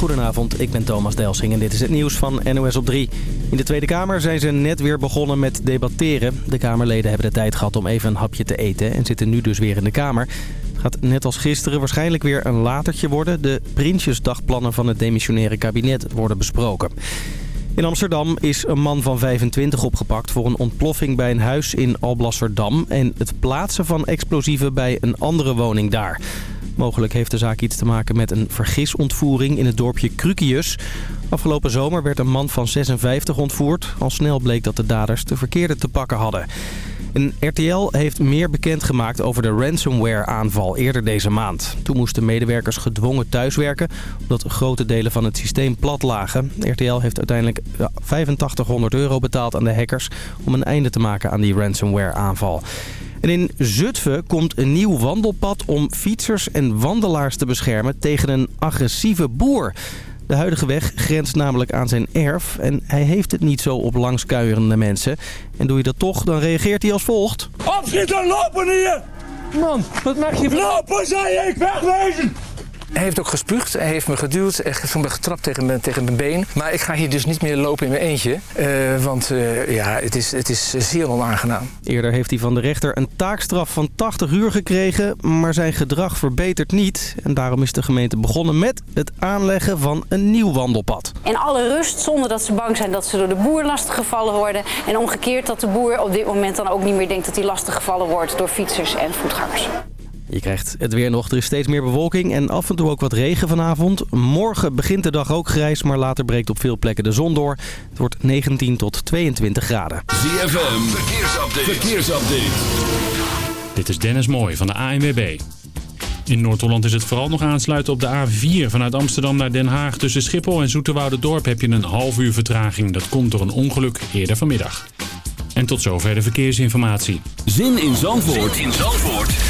Goedenavond, ik ben Thomas Delsing en dit is het nieuws van NOS op 3. In de Tweede Kamer zijn ze net weer begonnen met debatteren. De Kamerleden hebben de tijd gehad om even een hapje te eten en zitten nu dus weer in de Kamer. Het gaat net als gisteren waarschijnlijk weer een latertje worden. De Prinsjesdagplannen van het demissionaire kabinet worden besproken. In Amsterdam is een man van 25 opgepakt voor een ontploffing bij een huis in Alblasserdam... en het plaatsen van explosieven bij een andere woning daar. Mogelijk heeft de zaak iets te maken met een vergisontvoering in het dorpje Krukius. Afgelopen zomer werd een man van 56 ontvoerd. Al snel bleek dat de daders de verkeerde te pakken hadden. Een RTL heeft meer bekendgemaakt over de ransomware-aanval eerder deze maand. Toen moesten medewerkers gedwongen thuiswerken, omdat grote delen van het systeem plat lagen. RTL heeft uiteindelijk 8500 euro betaald aan de hackers om een einde te maken aan die ransomware-aanval. En in Zutphen komt een nieuw wandelpad om fietsers en wandelaars te beschermen tegen een agressieve boer. De huidige weg grenst namelijk aan zijn erf en hij heeft het niet zo op langskuierende mensen. En doe je dat toch, dan reageert hij als volgt. Opschieten, lopen hier! Man, wat maak je... Lopen, zei ik, wegwezen! Hij heeft ook gespuugd, hij heeft me geduwd, hij heeft me getrapt tegen mijn, tegen mijn been. Maar ik ga hier dus niet meer lopen in mijn eentje, uh, want uh, ja, het is, het is zeer onaangenaam. Eerder heeft hij van de rechter een taakstraf van 80 uur gekregen, maar zijn gedrag verbetert niet. En daarom is de gemeente begonnen met het aanleggen van een nieuw wandelpad. In alle rust, zonder dat ze bang zijn dat ze door de boer lastiggevallen worden. En omgekeerd dat de boer op dit moment dan ook niet meer denkt dat hij lastiggevallen wordt door fietsers en voetgangers. Je krijgt het weer nog. Er is steeds meer bewolking en af en toe ook wat regen vanavond. Morgen begint de dag ook grijs, maar later breekt op veel plekken de zon door. Het wordt 19 tot 22 graden. ZFM, verkeersupdate. verkeersupdate. Dit is Dennis Mooij van de ANWB. In Noord-Holland is het vooral nog aansluiten op de A4 vanuit Amsterdam naar Den Haag. Tussen Schiphol en Dorp heb je een half uur vertraging. Dat komt door een ongeluk eerder vanmiddag. En tot zover de verkeersinformatie. Zin in Zandvoort. Zin in Zandvoort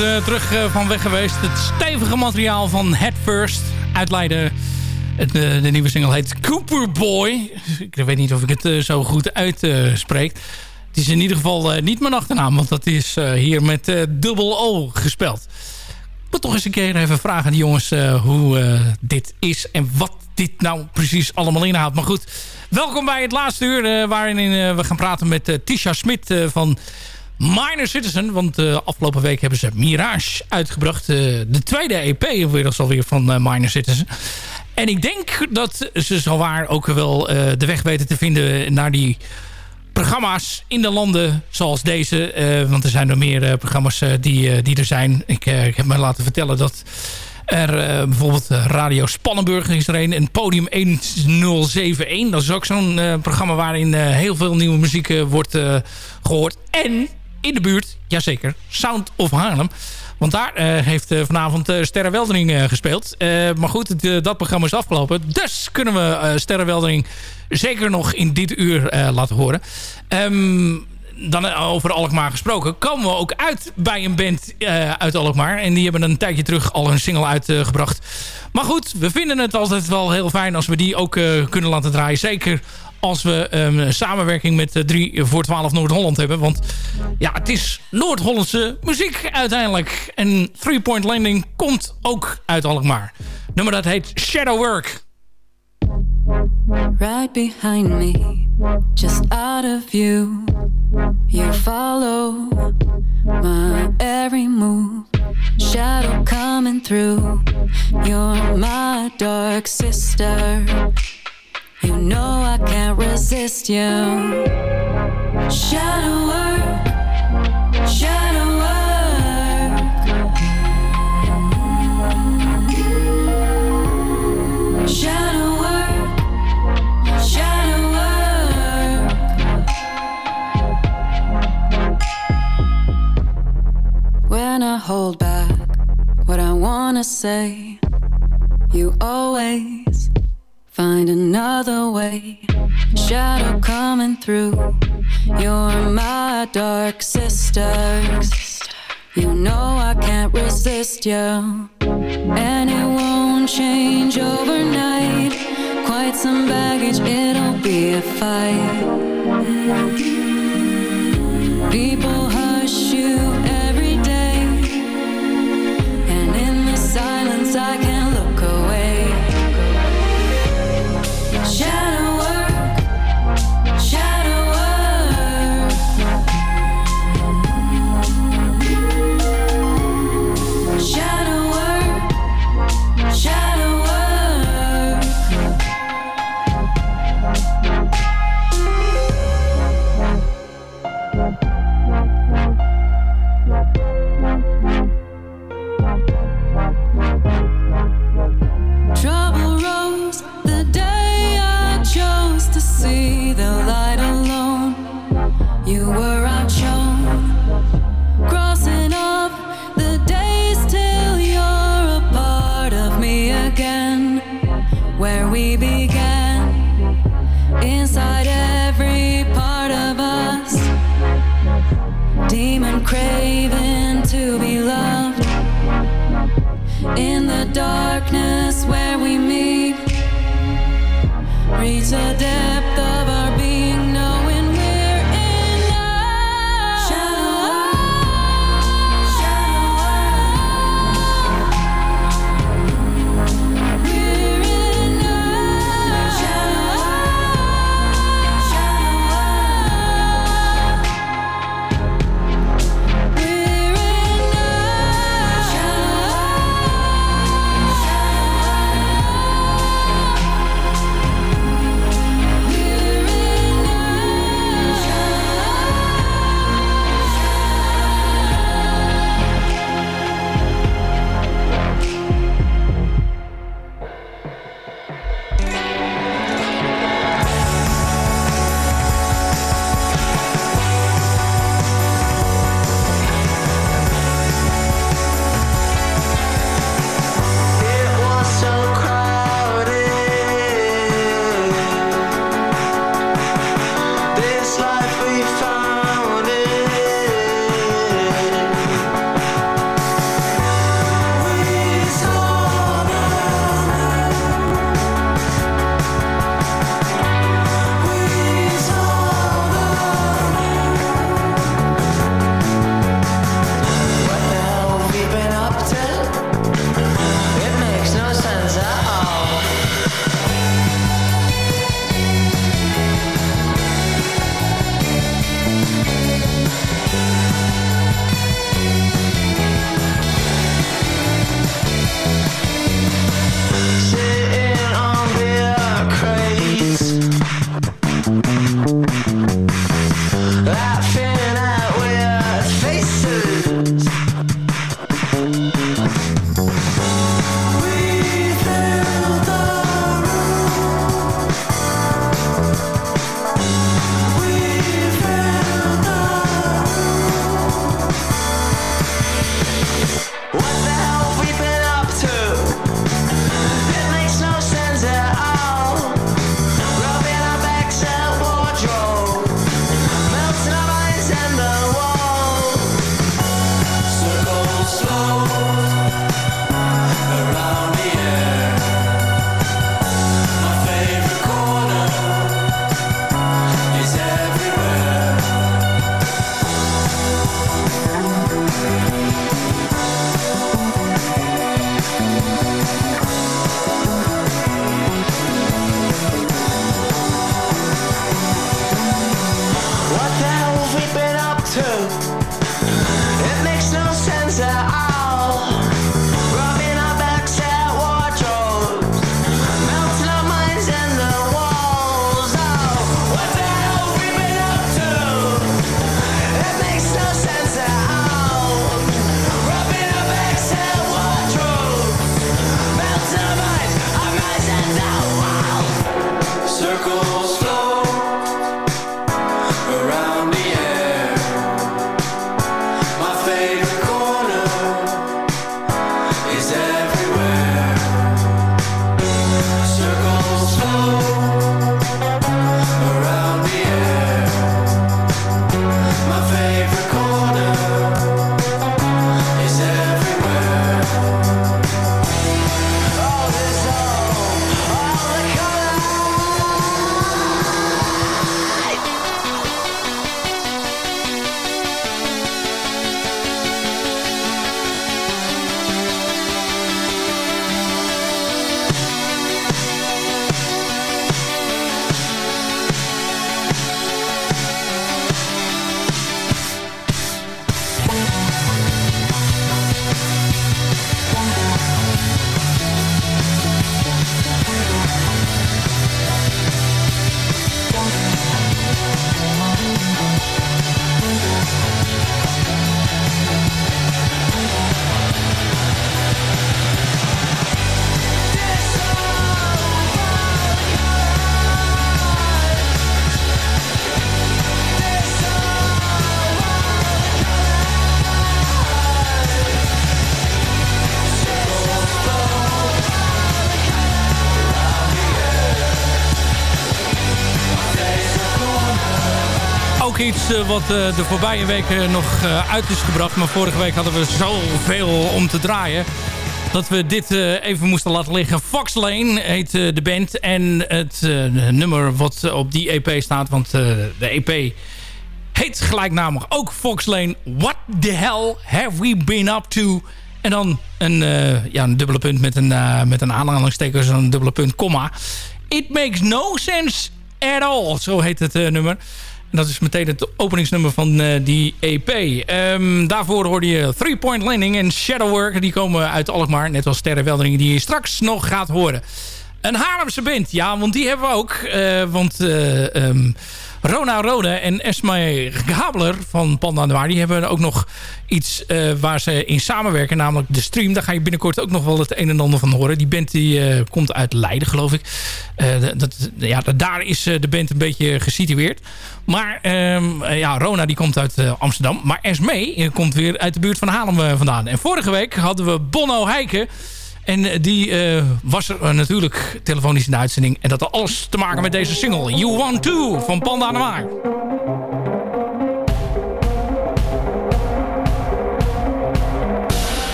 Uh, terug uh, van weg geweest. Het stevige materiaal van Head First uit Leiden. Het, uh, de nieuwe single heet Cooper Boy. Ik weet niet of ik het zo goed uitspreek. het is in ieder geval niet mijn achternaam, want dat is hier met dubbel O gespeld. Ik moet toch eens een keer even vragen aan die jongens hoe dit is en wat dit nou precies allemaal inhoudt. Maar goed, welkom bij het laatste uur waarin we gaan praten met Tisha Smit van Minor Citizen. Want uh, afgelopen week hebben ze Mirage uitgebracht. Uh, de tweede EP inmiddels alweer van uh, Minor Citizen. En ik denk dat ze zowaar ook wel de weg weten te vinden naar die programma's in de landen zoals deze. want er zijn nog meer programma's die, die er zijn. Ik, ik, heb me laten vertellen dat er bijvoorbeeld Radio Spannenburg is er een. En Podium 1071. Dat is ook zo'n programma waarin heel veel nieuwe muziek wordt gehoord. En in de buurt, jazeker, Sound of Haarlem. Want daar uh, heeft uh, vanavond uh, Sterre Weldering gespeeld. maar goed, dat programma is afgelopen. Dus kunnen we Sterre Weldering zeker nog in dit uur laten horen. Um, dan over Alkmaar gesproken, komen we ook uit bij een band uit Alkmaar. En die hebben een tijdje terug al een single uitgebracht. maar goed, we vinden het altijd wel heel fijn als we die ook kunnen laten draaien. Zeker als we um, samenwerking met 3 eh, voor 12 Noord-Holland hebben. Want ja, het is Noord-Hollandse muziek uiteindelijk. En Three Point Landing komt ook uit Alkmaar. Nummer dat heet Shadow Work. Right behind me, just out of view. You follow my every move. Shadow coming through. You're my dark sister. You know I can't resist you. Shadow shadow dark sisters. You know I can't resist you. And it won't change overnight. Quite some baggage, it'll be a fight. People hush you every day. And in the silence, I can. Wat uh, de voorbije weken nog uh, uit is gebracht. Maar vorige week hadden we zoveel om te draaien. Dat we dit even moesten laten liggen. Fox Lane heet de band. En het nummer wat op die EP staat. Want de EP heet gelijknamig ook Fox Lane. What the hell have we been up to? En dan een, ja, een dubbele punt met een, met een aanhalingstekens. Een dubbele punt, komma. It makes no sense at all. Zo heet het nummer. Dat is meteen het openingsnummer van uh, die EP. Ehm, daarvoor hoorde je Three Point Landing en Shadowwork. Die komen uit Alkmaar. Net als Sterrenweldering die je straks nog gaat horen. Een Haarlemse band. Ja, want die hebben we ook. Uh, want... Uh, um, Rona Rode en Esme Gabler van Panda Noir... die hebben ook nog iets uh, waar ze in samenwerken. Namelijk de stream. Daar ga je binnenkort ook nog wel het een en ander van horen. Die band die, uh, komt uit Leiden, geloof ik. Uh, dat, ja, daar is de band een beetje gesitueerd. Maar um, ja, Rona die komt uit Amsterdam. Maar Esme komt weer uit de buurt van Haarlem vandaan. En vorige week hadden we Bonno Heiken... En eh, die uh, was er uh, natuurlijk telefonisch in de uitzending. En dat had alles te maken met deze single. You Want To van Panda. It's all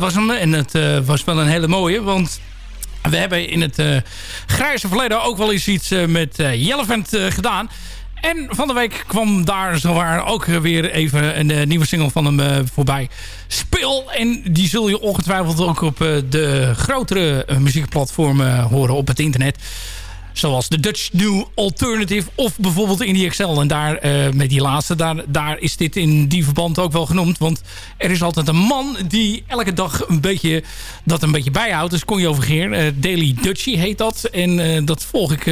dat was hem. En het was wel een hele mooie. Want we hebben in het grijze verleden ook wel eens iets met Jellevent gedaan. En van de week kwam daar zowaar ook weer even een nieuwe single van hem voorbij. Speel. En die zul je ongetwijfeld ook op de grotere muziekplatformen horen op het internet. Zoals de Dutch New Alternative of bijvoorbeeld Indie Excel. En daar, uh, met die laatste, daar, daar is dit in die verband ook wel genoemd. Want er is altijd een man die elke dag een beetje, dat een beetje bijhoudt. Dus kon je overgeer. Uh, Daily Dutchie heet dat. En uh, dat volg ik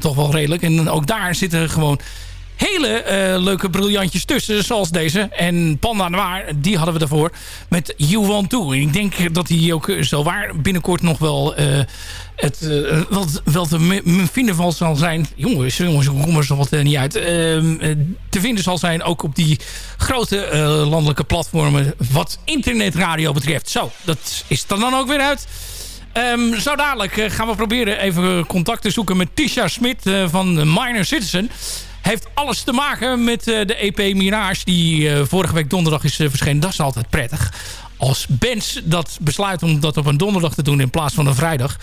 toch wel redelijk. En ook daar zitten gewoon hele uh, leuke briljantjes tussen, zoals deze. En Panda Noir, die hadden we daarvoor met You Want To. En ik denk dat die ook zo waar binnenkort nog wel... Uh, het uh, wel, te vinden van zal zijn. Jongens, jongens, ik kom er zo wat niet uit. Ehm, te vinden zal zijn ook op die grote landelijke platformen. Wat internetradio betreft. Zo, dat is er dan ook weer uit. Um, zo dadelijk gaan we proberen even contact te zoeken met Tisha Smit van Minor Citizen heeft alles te maken met uh, de EP Mirage... die uh, vorige week donderdag is uh, verschenen. Dat is altijd prettig. Als bands dat besluit om dat op een donderdag te doen in plaats van een vrijdag.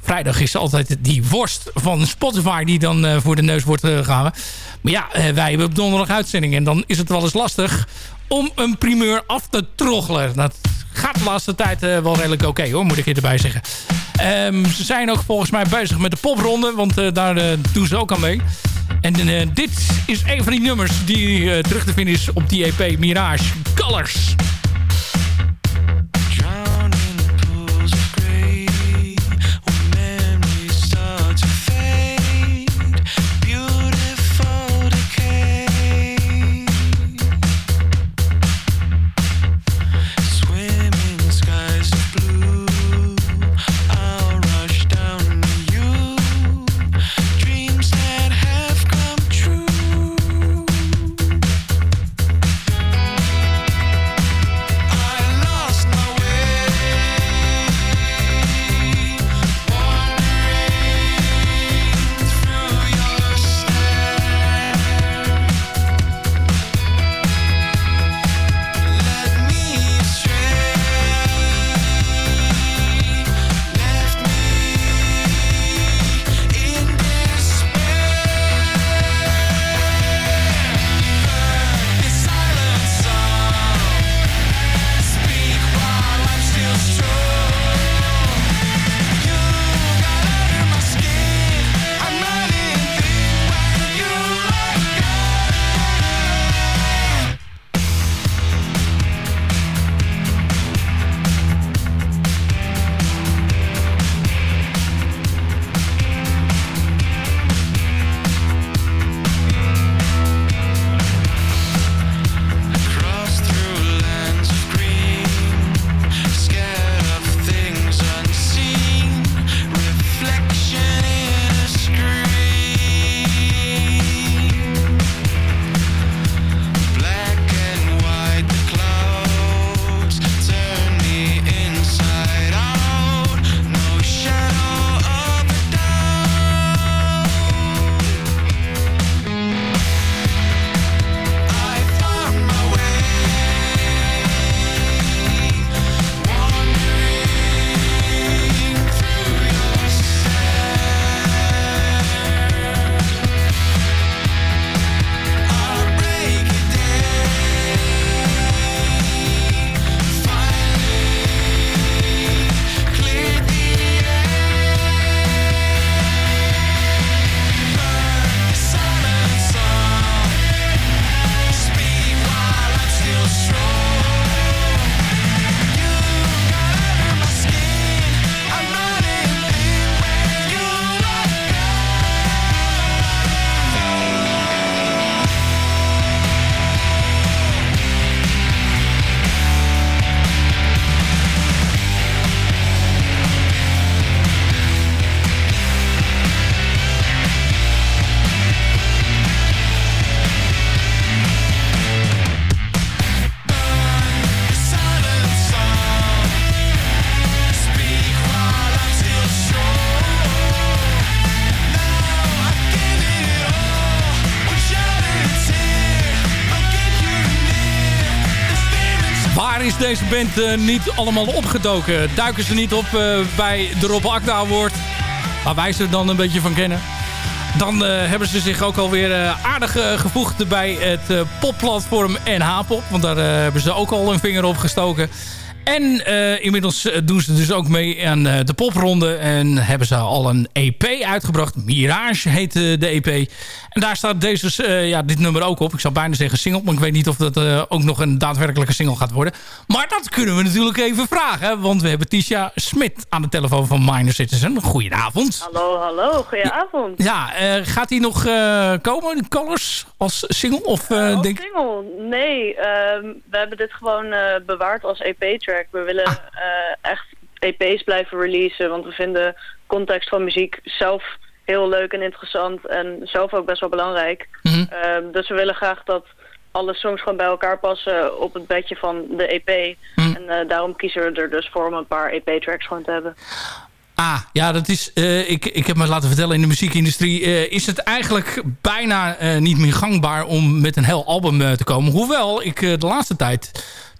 Vrijdag is altijd die worst van Spotify die dan voor de neus wordt gehouden. Maar ja, wij hebben op donderdag uitzending. En dan is het wel eens lastig om een primeur af te troggelen. Dat gaat de laatste tijd wel redelijk oké hoor, moet ik erbij zeggen. Um, ze zijn ook volgens mij bezig met de popronde, want daar doen ze ook aan mee. En uh, dit is een van die nummers die uh, terug te vinden is op die EP Mirage Colors. Deze band niet allemaal opgedoken. Duiken ze niet op bij de Rob Akda Award. Waar wij ze dan een beetje van kennen. Dan hebben ze zich ook alweer aardig gevoegd bij het popplatform NH-pop. Want daar hebben ze ook al een vinger op gestoken. En uh, inmiddels eh, doen ze dus ook mee aan uh, de popronde. En hebben ze al een EP uitgebracht. Mirage heet de EP. En daar staat deze, ja, dit nummer ook op. Ik zou bijna zeggen single. Maar ik weet niet of dat ook nog een daadwerkelijke single gaat worden. Maar dat kunnen we natuurlijk even vragen. Want we hebben Tisha Smit aan de telefoon van Minor Citizen. Goedenavond. Hallo, hallo. Goedenavond. Ja, gaat hij nog komen Colors als single? Of, als denk... single? Nee, ehm, we hebben dit gewoon bewaard als EP-track we willen ah. eh, echt EP's blijven releasen, want we vinden context van muziek zelf heel leuk en interessant en zelf ook best wel belangrijk. Mhm. Ehm, dus we willen graag dat alle songs gewoon bij elkaar passen op het bedje van de EP. Mhm. En uh, daarom kiezen we er dus voor om een paar EP-tracks gewoon te hebben. Ah, ja, dat is, uh, ik, ik heb me laten vertellen in de muziekindustrie... Is het eigenlijk bijna niet meer gangbaar om met een heel album te komen. Hoewel ik de laatste tijd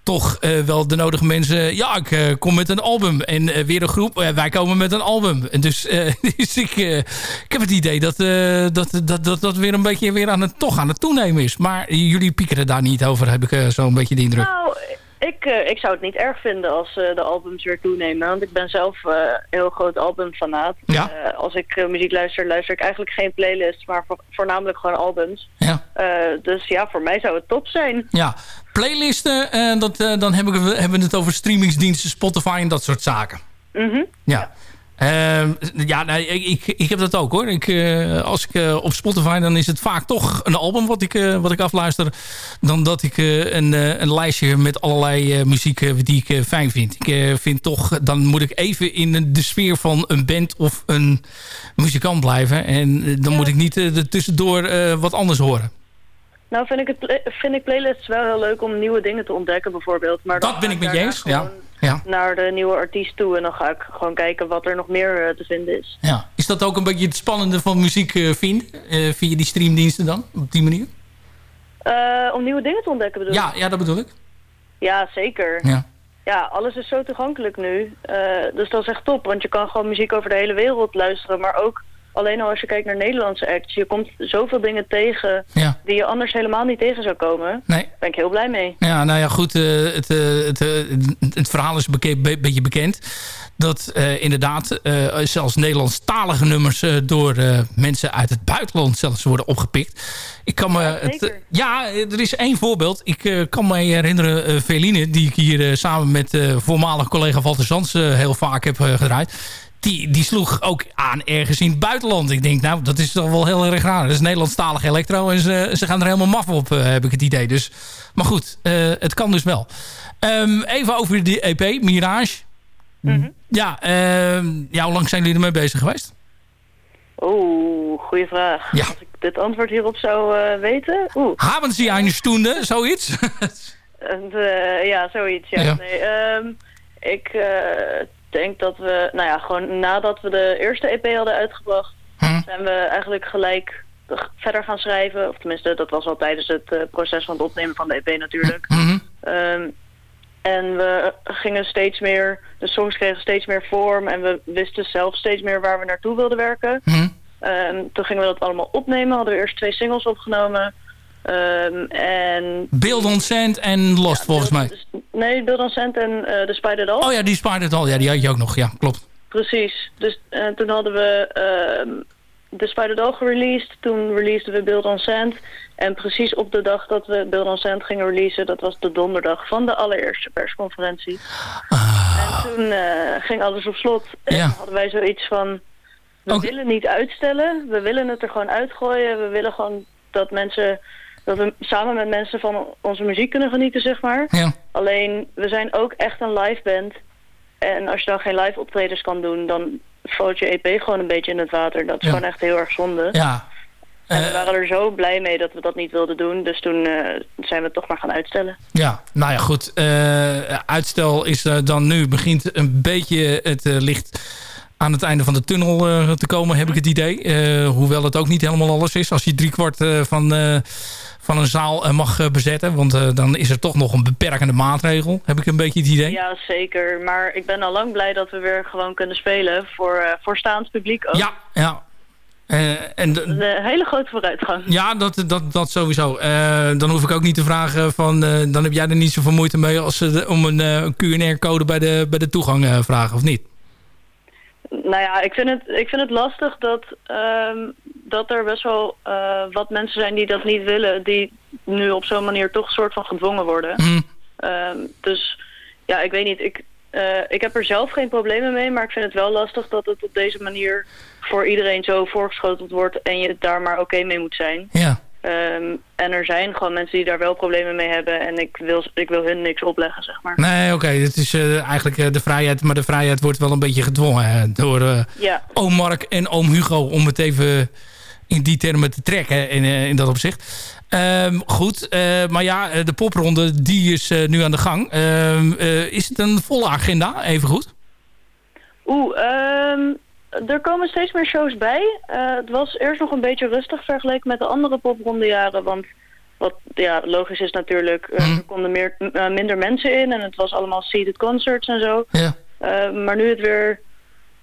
toch uh, wel de nodige mensen... Ja, ik uh, kom met een album. En uh, weer een groep. wij komen met een album. En dus, dus ik, ik heb het idee dat, dat, dat, dat dat weer een beetje weer aan het, toch aan het toenemen is. Maar jullie piekeren daar niet over, heb ik zo'n beetje de indruk. Nou, ik, ik zou het niet erg vinden als de albums weer toenemen. Want ik ben zelf een heel groot albumfanaat. Ja? als ik muziek luister, luister ik eigenlijk geen playlists, maar voornamelijk gewoon albums. Ja. dus ja, voor mij zou het top zijn. Ja, playlisten, uh, dat, uh, dan hebben we, hebben we het over streamingsdiensten, Spotify en dat soort zaken. Mm Ja. Uh, ja, nee, ik, ik heb dat ook hoor. Ik, uh, als ik uh, op Spotify, dan is het vaak toch een album wat ik, wat ik afluister. Dan dat ik een, een lijstje met allerlei muziek die ik fijn vind. Ik vind toch, dan moet ik even in de sfeer van een band of een muzikant blijven. En dan moet ik niet er tussendoor wat anders horen. Nou vind ik, het, vind ik playlists wel heel leuk om nieuwe dingen te ontdekken bijvoorbeeld. Maar dat ben ik met je eens, ja. ja. Naar de nieuwe artiest toe en dan ga ik gewoon kijken wat er nog meer uh, te vinden is. Ja. Is dat ook een beetje het spannende van muziek uh, vinden? Uh, via die streamdiensten dan, op die manier? om nieuwe dingen te ontdekken bedoel ja, Ja, dat bedoel ik. Ja, zeker. Ja. Ja, alles is zo toegankelijk nu. dus dat is echt top, want je kan gewoon muziek over de hele wereld luisteren, maar ook Alleen al als je kijkt naar Nederlandse acts, je komt zoveel dingen tegen die je anders helemaal niet tegen zou komen. Nee. Daar ben ik heel blij mee. Ja, nou ja, goed, uh, het, uh, het, uh, het, verhaal is een beetje bekend. Dat inderdaad zelfs Nederlandstalige nummers door mensen uit het buitenland zelfs worden opgepikt. Ik kan me, ja, het, ja, er is één voorbeeld. Ik kan me herinneren, Veline, die ik hier samen met voormalig collega Walter Zands heel vaak heb gedraaid die, die sloeg ook aan ergens in het buitenland. Ik denk, nou, dat is toch wel heel erg raar. Dat is Nederlandstalig elektro en ze, ze gaan er helemaal maf op, uh, heb ik het idee. Dus, maar goed, uh, het kan dus wel. Um, even over die EP, Mirage. Mm -hmm. Ja, uh, ja, hoe lang zijn jullie ermee bezig geweest? Oeh, goede vraag. Ja. Als ik dit antwoord hierop zou uh, weten... Oeh. Haben Sie eine Stunde, zoiets? ja, zoiets, ja. ja. Nee, um, ik denk dat we, nou ja, gewoon nadat we de eerste EP hadden uitgebracht, hm. zijn we eigenlijk gelijk verder gaan schrijven. Of tenminste, dat was al tijdens het uh, proces van het opnemen van de EP natuurlijk. Hm. Um, en we gingen steeds meer, de songs kregen steeds meer vorm en we wisten zelf steeds meer waar we naartoe wilden werken. Hm. Um, toen gingen we dat allemaal opnemen, hadden we eerst twee singles opgenomen. Um, en... Build on Sand en Lost ja, volgens mij. Nee, Build on Sand en uh, The Spider Doll. Oh ja, die Spider Doll, ja, die had je ook nog, ja, klopt. Precies, dus uh, toen hadden we uh, The Spider Doll gereleased. Toen releaseden we Build on Sand. En precies op de dag dat we Build on Sand gingen releasen, dat was de donderdag van de allereerste persconferentie. Ah. En toen uh, ging alles op slot. En hadden wij zoiets van, we Okay. willen niet uitstellen. We willen het er gewoon uitgooien. We willen gewoon dat mensen dat we samen met mensen van onze muziek kunnen genieten, zeg maar. Ja. Alleen, we zijn ook echt een live band. En als je dan geen live optredens kan doen, dan valt je EP gewoon een beetje in het water. Dat is Ja. gewoon echt heel erg zonde. Ja. En we Eh, waren er zo blij mee dat we dat niet wilden doen. Dus toen eh, zijn we het toch maar gaan uitstellen. Ja, nou ja, goed. Eh, uitstel is dan nu begint een beetje het licht aan het einde van de tunnel te komen, heb ik het idee. hoewel het ook niet helemaal alles is. Als je driekwart van, van een zaal mag bezetten. Want dan is er toch nog een beperkende maatregel. Heb ik een beetje het idee? Ja, zeker. Maar ik ben al lang blij dat we weer gewoon kunnen spelen. Voor, voor staand publiek ook. Ja, ja. Uh, en de, hele grote vooruitgang. Ja, dat, dat, dat sowieso. Uh, dan hoef ik ook niet te vragen van... Uh, dan heb jij er niet zoveel moeite mee als ze om een QR-code bij de, bij de toegang vragen, of niet? Nou ja, ik vind het, ik vind het lastig dat, ehm, dat er best wel wat mensen zijn die dat niet willen. Die nu op zo'n manier toch een soort van gedwongen worden. Mm. dus ja, ik weet niet. Ik, ik heb er zelf geen problemen mee, maar ik vind het wel lastig dat het op deze manier voor iedereen zo voorgeschoteld wordt en je daar maar oké mee moet zijn. Ja. Um, en er zijn gewoon mensen die daar wel problemen mee hebben en ik wil, ik wil hun niks opleggen, zeg maar. Nee, oké, het is uh, eigenlijk uh, de vrijheid, maar de vrijheid wordt wel een beetje gedwongen uh, door ja. oom Mark en oom Hugo, om het even in die termen te trekken in, in dat opzicht. Um, goed, maar ja, de popronde die is nu aan de gang. Um, is het een volle agenda, even goed? Oeh, er komen steeds meer shows bij. Uh, het was eerst nog een beetje rustig vergeleken met de andere poprondejaren. Want wat ja, logisch is natuurlijk, uh, er konden meer, uh, minder mensen in. En het was allemaal seated concerts en zo. Ja. maar nu het weer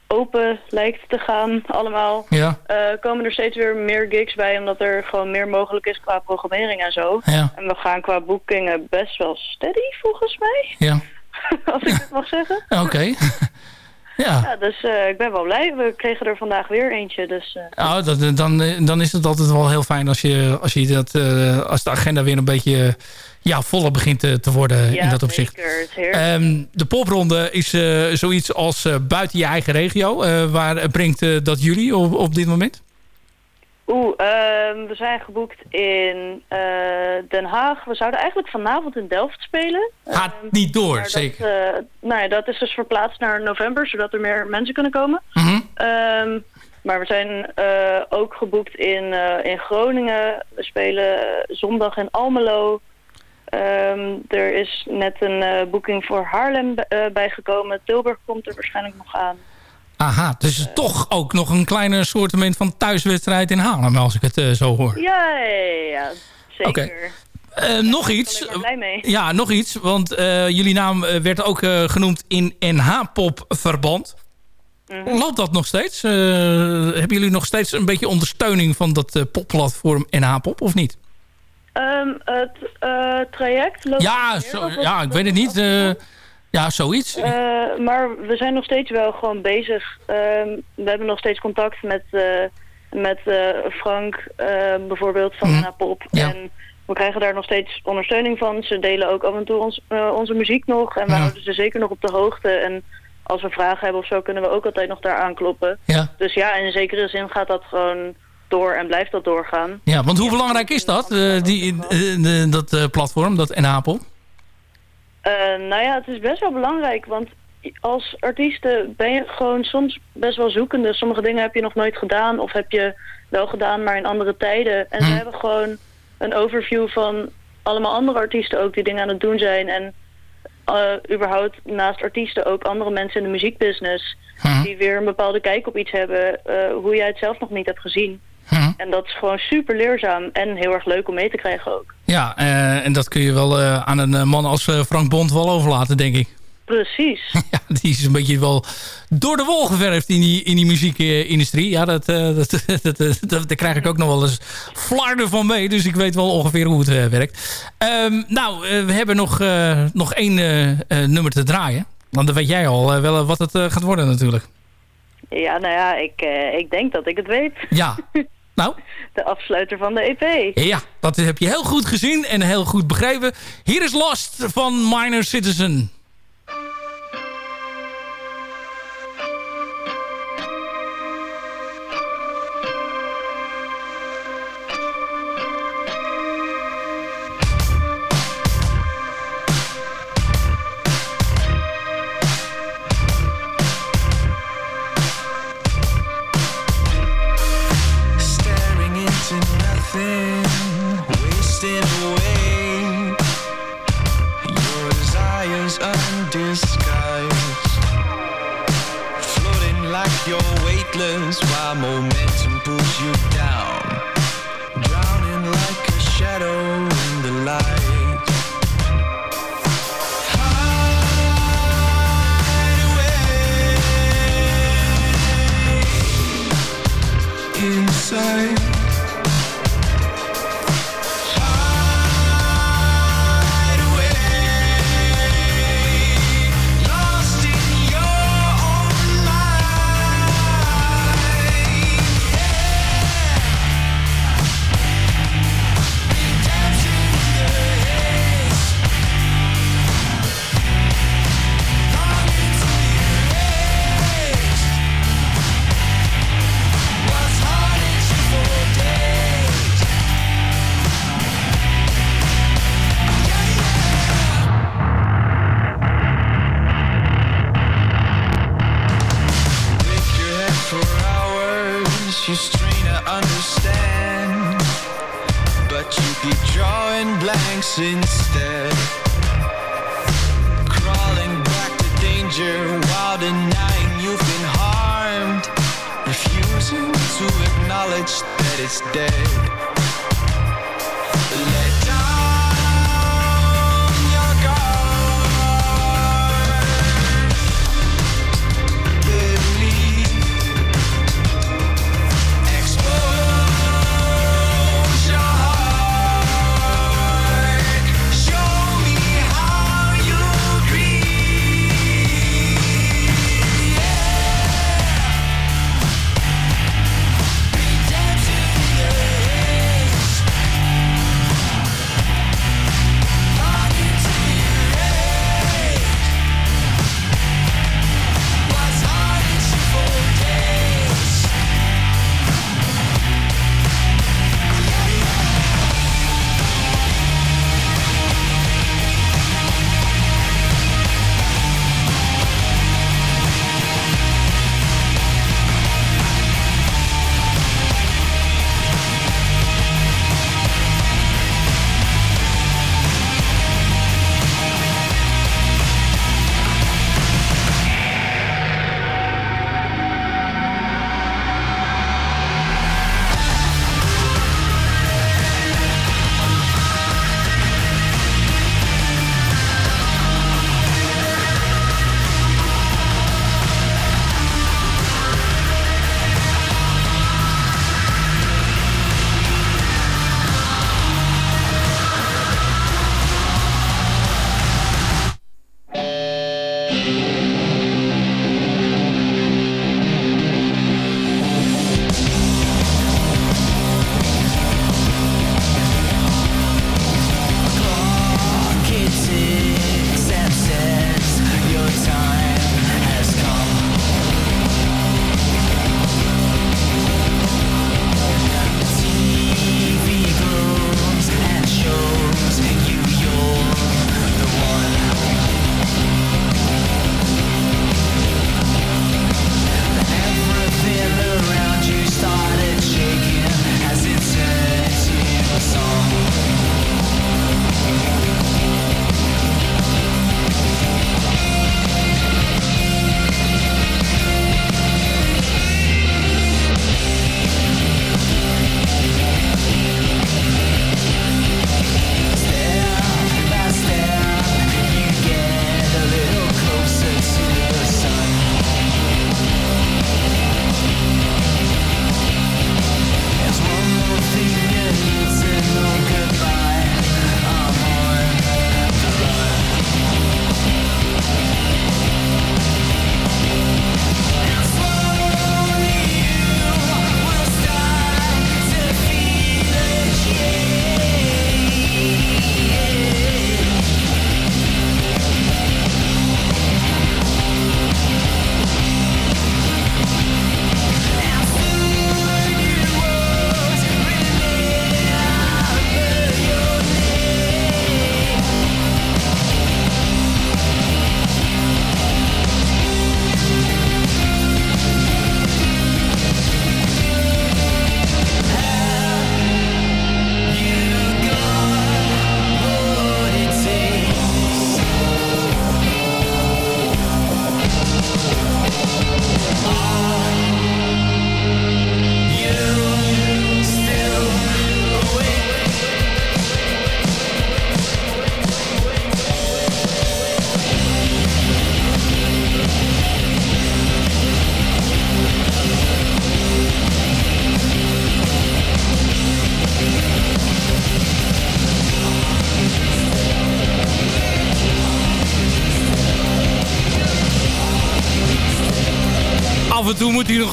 open lijkt te gaan allemaal... Ja. komen er steeds weer meer gigs bij. Omdat er gewoon meer mogelijk is qua programmering en zo. Ja. En we gaan qua boekingen best wel steady volgens mij. Ja. Als ik het mag zeggen. Oké. Ja. ja dus uh, ik ben wel blij. We kregen er vandaag weer eentje. Dus, uh, oh, dat, dan, dan is het altijd wel heel fijn als, je, als, je dat, uh, als de agenda weer een beetje ja, voller begint te, te worden ja, in dat opzicht. Zeker, um, de popronde is zoiets als buiten je eigen regio. waar brengt dat jullie op, op dit moment? Oeh, um, we zijn geboekt in uh, Den Haag. We zouden eigenlijk vanavond in Delft spelen. Gaat um, niet door, zeker? Dat, uh, nou ja, dat is dus verplaatst naar november, zodat er meer mensen kunnen komen. Mm -hmm. um, maar we zijn uh, ook geboekt in, in Groningen. We spelen zondag in Almelo. er is net een boeking voor Haarlem bijgekomen. Tilburg komt er waarschijnlijk nog aan. Aha, dus uh, toch ook nog een kleine soortement van thuiswedstrijd in Haarlem, als ik het uh, zo hoor. Ja, ja, ja zeker. Okay. Uh, nog iets. Ja, nog iets. Want jullie naam werd ook genoemd in NH-pop-verband. Mm -hmm. Loopt dat nog steeds? hebben jullie nog steeds een beetje ondersteuning van dat popplatform NH-pop, of niet? Um, het traject loopt Ja, zo, ja ik weet het niet. Ja, zoiets. Uh, maar we zijn nog steeds wel gewoon bezig. Uh, we hebben nog steeds contact met, uh, met uh, Frank bijvoorbeeld van mm. Pop. Ja. En we krijgen daar nog steeds ondersteuning van. Ze delen ook af en toe ons, onze muziek nog. En we ja. houden ze zeker nog op de hoogte. En als we vragen hebben of zo kunnen we ook altijd nog daar aankloppen. Ja. Dus ja, in zekere zin gaat dat gewoon door en blijft dat doorgaan. Ja, want hoe belangrijk is dat, die, dat platform, dat NH-pop? Uh, nou ja, het is best wel belangrijk, want als artiesten ben je gewoon soms best wel zoekende. Sommige dingen heb je nog nooit gedaan of heb je wel gedaan, maar in andere tijden. En Hm. ze hebben gewoon een overview van allemaal andere artiesten ook die dingen aan het doen zijn. En uh, überhaupt naast artiesten ook andere mensen in de muziekbusiness Hm. die weer een bepaalde kijk op iets hebben, uh, hoe jij het zelf nog niet hebt gezien. En dat is gewoon super leerzaam en heel erg leuk om mee te krijgen ook. Ja, uh, en dat kun je wel uh, aan een man als Frank Bond wel overlaten, denk ik. Precies. ja, die is een beetje wel door de wol geverfd in die, in die muziekindustrie. Ja, dat, dat, dat, dat, daar krijg ik ook nog wel eens flarden van mee. Dus ik weet wel ongeveer hoe het werkt. Um, nou, we hebben nog, nog één nummer te draaien. Want dan weet jij al wel wat het gaat worden natuurlijk. Ja, nou ja, ik, ik denk dat ik het weet. Ja, nou? De afsluiter van de EP. Ja, dat heb je heel goed gezien en heel goed begrepen. Hier is Lost van Minor Citizen. You're weightless while momentum pulls you down. Drowning like a shadow in the light. Inside.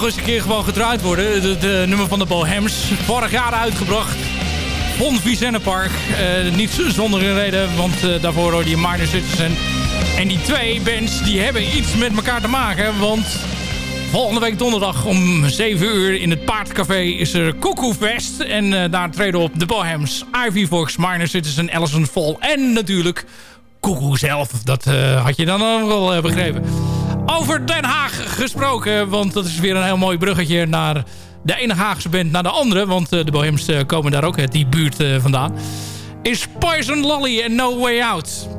Eens een keer gewoon gedraaid worden. Het nummer van de Bohems. Vorig jaar uitgebracht. Von Vicennepark. Uh, niet zonder reden, want uh, daarvoor hoorde je Minor Citizen. En die twee bands die hebben iets met elkaar te maken. Want volgende week donderdag om 7 uur in het Paardcafé is er Koekoefest. En uh, daar treden op de Bohems, Ivy Fox, Minor Citizen, Allison Fall. En natuurlijk Koekoe zelf. Dat had je dan ook wel begrepen. Over Den Haag gesproken, want dat is weer een heel mooi bruggetje naar de ene Haagse band naar de andere... want de Bohems komen daar ook die buurt vandaan... is Poison Lolly en No Way Out.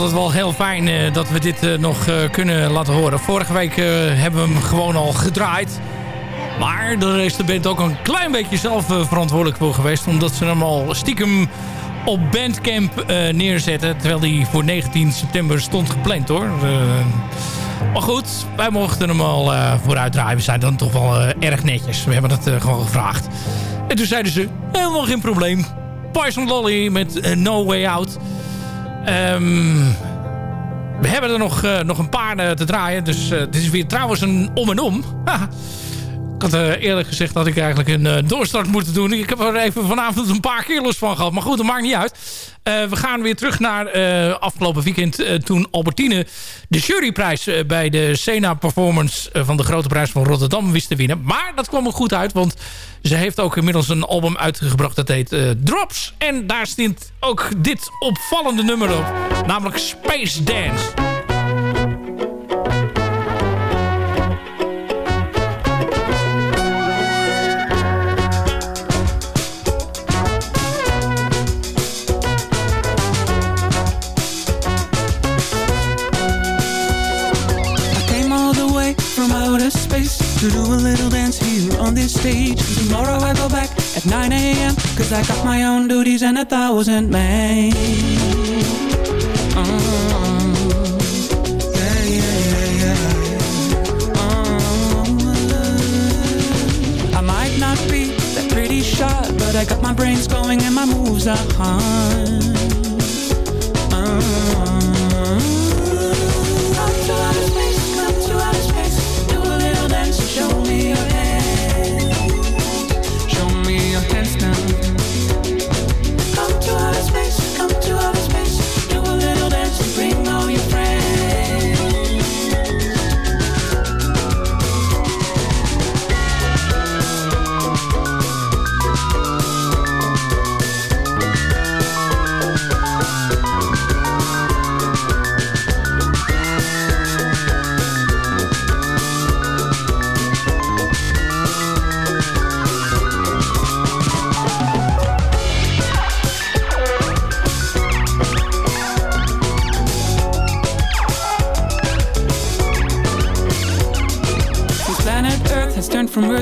Altijd wel heel fijn uh, dat we dit uh, nog uh, kunnen laten horen. Vorige week hebben we hem gewoon al gedraaid. Maar daar is de band ook een klein beetje zelf verantwoordelijk voor geweest. Omdat ze hem al stiekem op Bandcamp neerzetten. Terwijl die voor 19 september stond gepland hoor. maar goed, wij mochten hem al vooruit draaien. We zijn dan toch wel erg netjes. We hebben het gewoon gevraagd. En toen zeiden ze, helemaal geen probleem. Poison Lolly met No Way Out. Um, we hebben er nog, uh, nog een paar uh, te draaien. Dus dit is weer trouwens een om en om. ik had eerlijk gezegd dat ik eigenlijk een doorstart moeten doen. Ik heb er even vanavond een paar keer los van gehad. Maar goed, dat maakt niet uit. we gaan weer terug naar afgelopen weekend. toen Albertine de juryprijs bij de Sena Performance... van de Grote Prijs van Rotterdam wist te winnen. Maar dat kwam er goed uit, want ze heeft ook inmiddels een album uitgebracht. Dat heet Drops. En daar stond ook dit opvallende nummer op. Namelijk Space Dance. To do a little dance here on this stage. Tomorrow I go back at 9 a.m. Cause I got my own duties and a thousand men. Uh, yeah, yeah, yeah, I might not be that pretty shot, but I got my brains going and my moves are hard.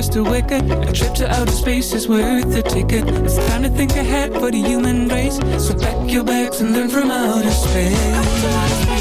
To wicked. A trip to outer space is worth the ticket. It's time to think ahead for the human race. So pack your bags and learn from outer space.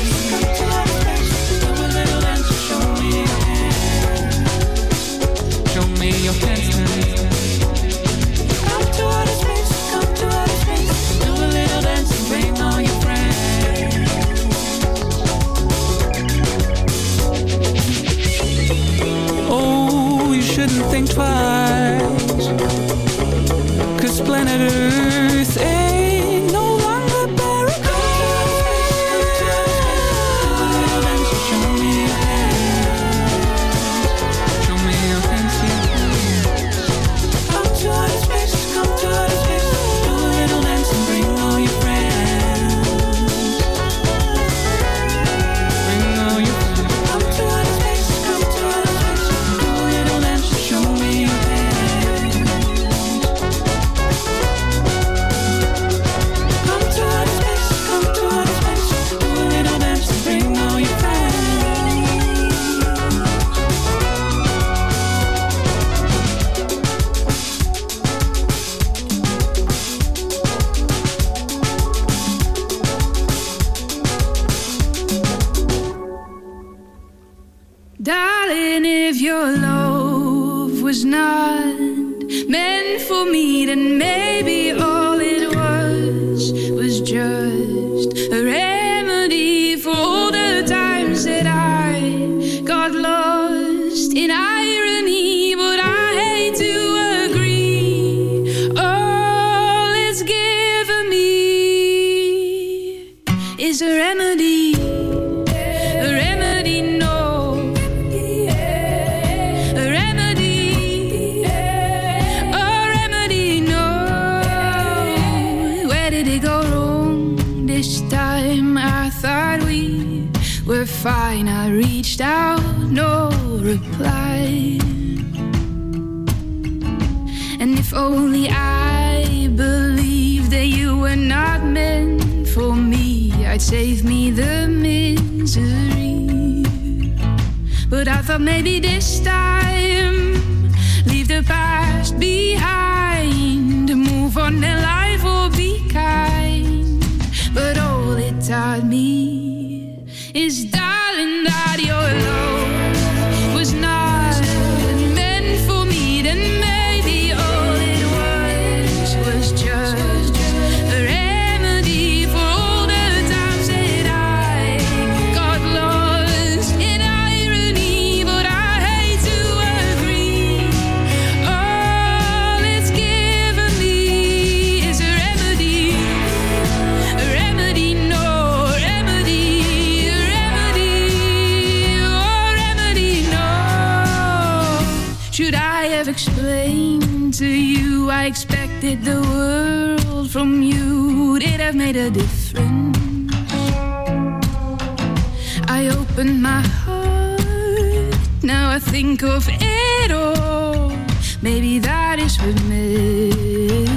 Save me the misery. But I thought maybe expected the world from you. It have made a difference? I opened my heart. Now I think of it all. Maybe that is what meant.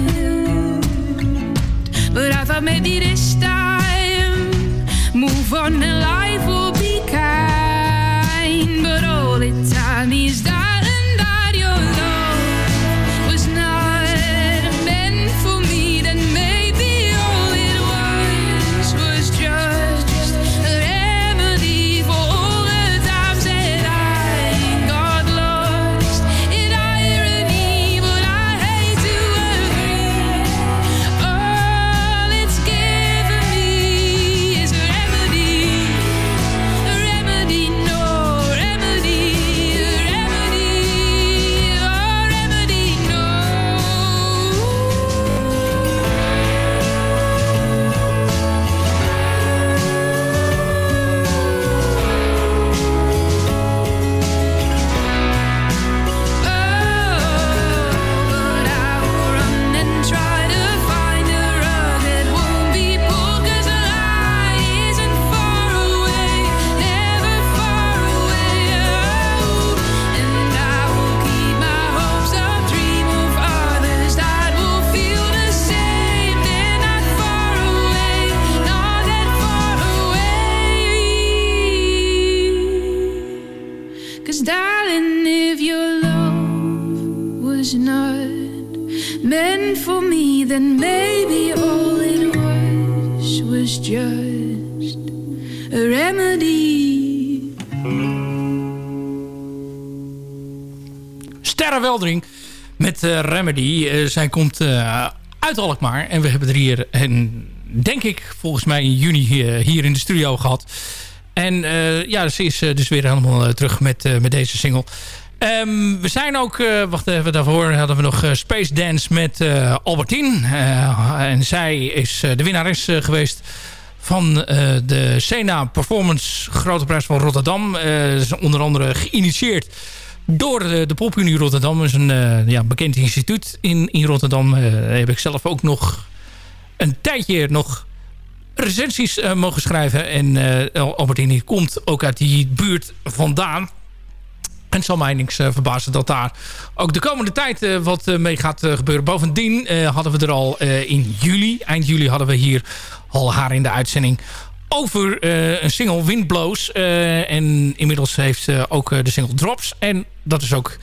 But I thought maybe this time, move on and life will Met eh, Remedy. Eh, zij komt eh, uit Alkmaar. En we hebben er hier, en denk ik, volgens mij in juni hier, hier in de studio gehad. En ja, ze is dus weer helemaal terug met, met deze single. Ehm, we zijn ook, eh, wacht even, daarvoor hadden we nog Space Dance met eh Albertine. En zij is de winnares geweest van de Sena Performance Grote Prijs van Rotterdam. Is onder andere geïnitieerd door de, de Popunie Rotterdam. Dat is een eh, ja, bekend instituut in, in Rotterdam. Eh, heb ik zelf ook nog een tijdje nog recensies eh, mogen schrijven. En eh, Albertini komt ook uit die buurt vandaan. En het zal mij niks eh, verbazen dat daar ook de komende tijd eh, wat eh, mee gaat eh, gebeuren. Bovendien eh, hadden we er al eh, in juli, eind juli hadden we hier al haar in de uitzending over eh, een single Wind Blows. Eh, en inmiddels heeft ze ook eh, de single Drops. En dat is ook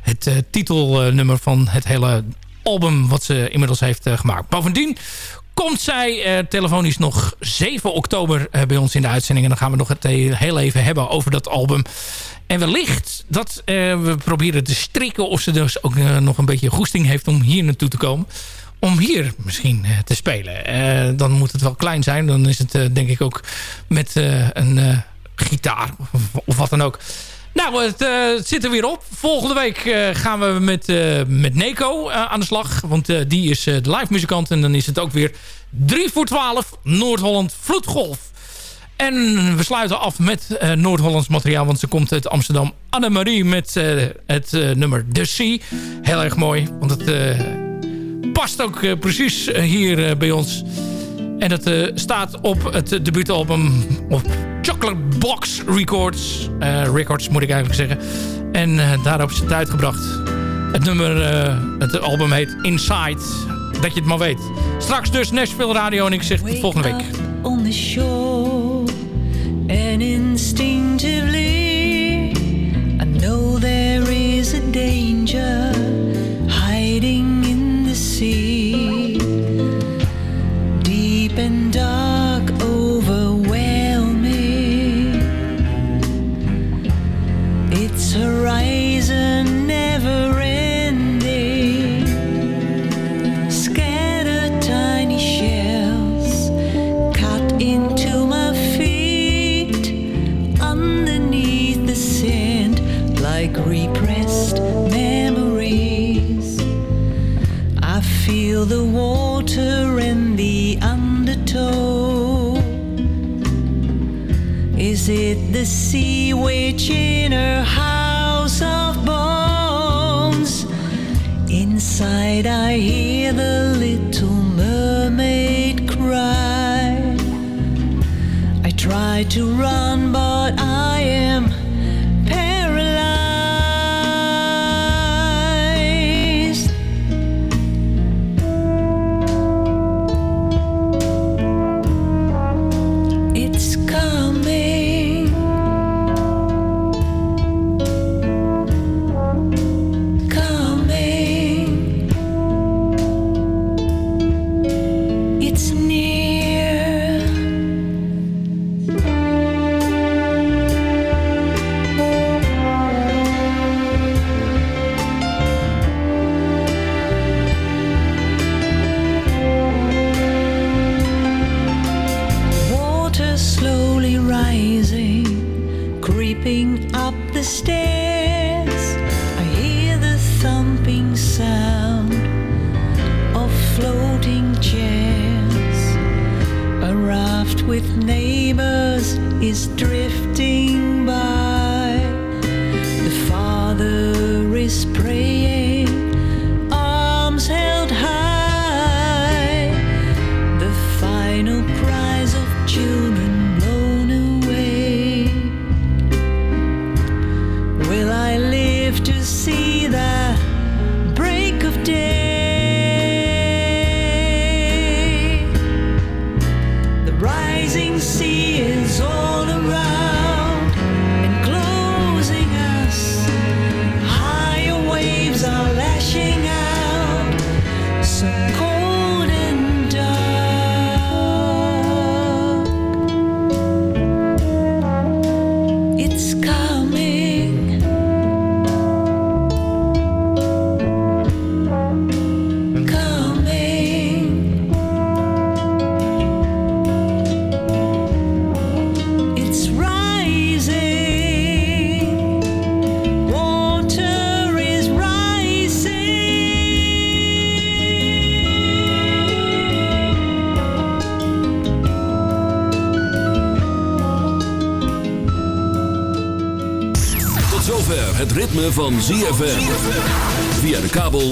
het titelnummer van het hele album wat ze inmiddels heeft gemaakt. Bovendien komt zij telefonisch nog 7 oktober bij ons in de uitzending. En dan gaan we nog het heel even hebben over dat album. En wellicht dat we proberen te strikken of ze dus ook nog een beetje goesting heeft om hier naartoe te komen. Om hier misschien eh, te spelen. Eh, dan moet het wel klein zijn. Dan is het eh, denk ik ook met een gitaar of, wat dan ook. Nou, het, zit er weer op. Volgende week gaan we met, met Neko aan de slag. Want die is de live muzikant. En dan is het ook weer 3 voor 12 Noord-Holland Vloedgolf. En we sluiten af met Noord-Hollands materiaal. Want ze komt uit Amsterdam. Annemarie met het nummer The Sea. Heel erg mooi. Want het past ook eh, precies eh, hier eh, bij ons. En dat staat op het debuutalbum op Chocolate Box Records. Records moet ik eigenlijk zeggen. En daarop is het uitgebracht. Het nummer, het album heet Inside. Dat je het maar weet. Straks dus Nashville Radio en ik zeg tot volgende week. on the shore instinctively